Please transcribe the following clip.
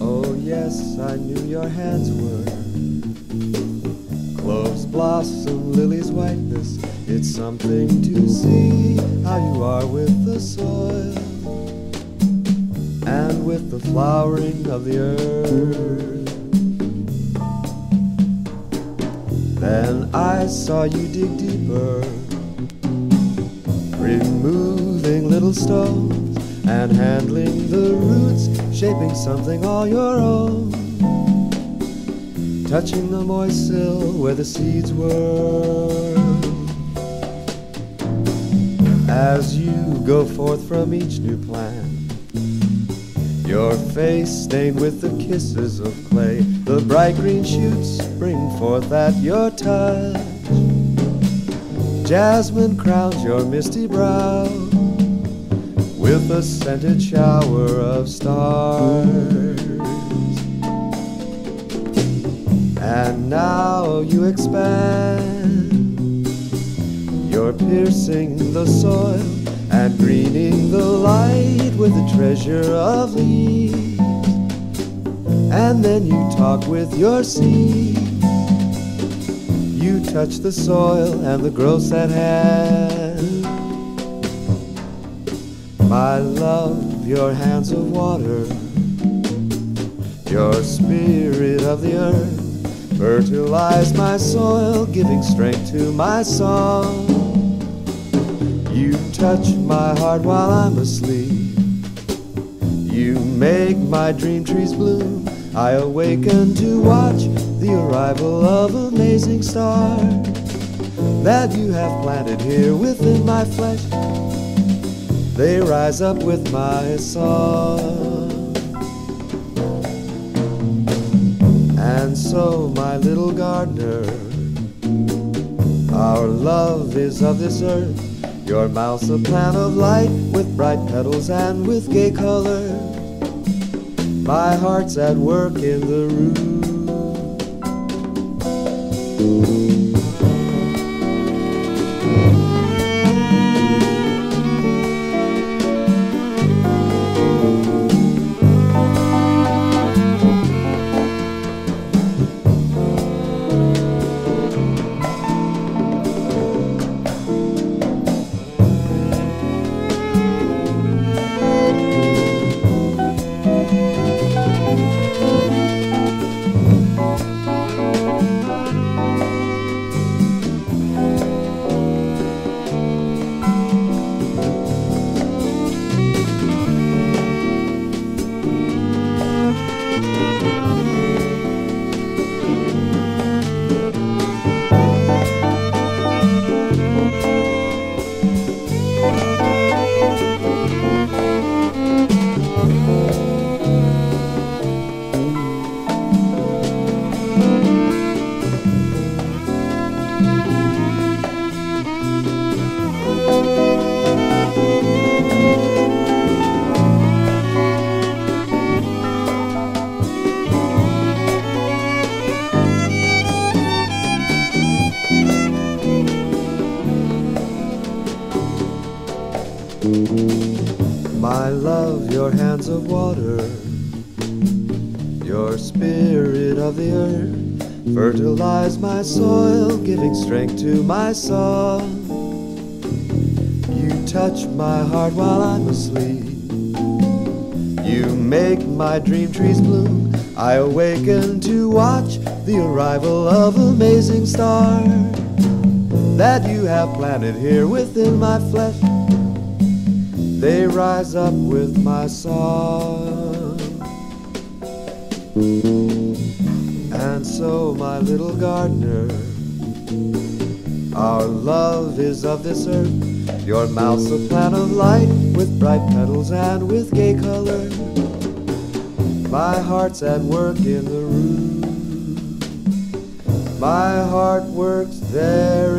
Oh, our hands were. Cloves blossom, lilies whiteness. It's something to see how you are with the soil and with the flowering of the earth. Then I saw you dig deeper, removing little stones and handling the roots, shaping something all your own. Touching the moist sill where the seeds were. As you go forth from each new plant, your face stained with the kisses of clay, the bright green shoots spring forth at your touch. Jasmine crowns your misty brow with a scented shower of stars. And now you expand. You're piercing the soil and greening the light with a treasure of leaves. And then you talk with your seed. You touch the soil and the growths at hand. My love, your hands of water, your spirit of the earth, fertilize my soil, giving strength to my song. You touch my heart while I'm asleep. You make my dream trees bloom. I awaken to watch the arrival of amazing stars that you have planted here within my flesh. They rise up with my song. And so, my little gardener, our love is of this earth. Your mouth's a plant of light with bright petals and with gay colors. My heart's at work in the root. My love, your hands of water, your spirit of the earth, fertilize my soil, giving strength to my song. You touch my heart while I'm asleep. You make my dream trees bloom. I awaken to watch the arrival of amazing stars that you have planted here within my flesh. They rise up with my song. And so, my little gardener, our love is of this earth. Your mouth's a plant of light with bright petals and with gay color. My heart's at work in the root. My heart works there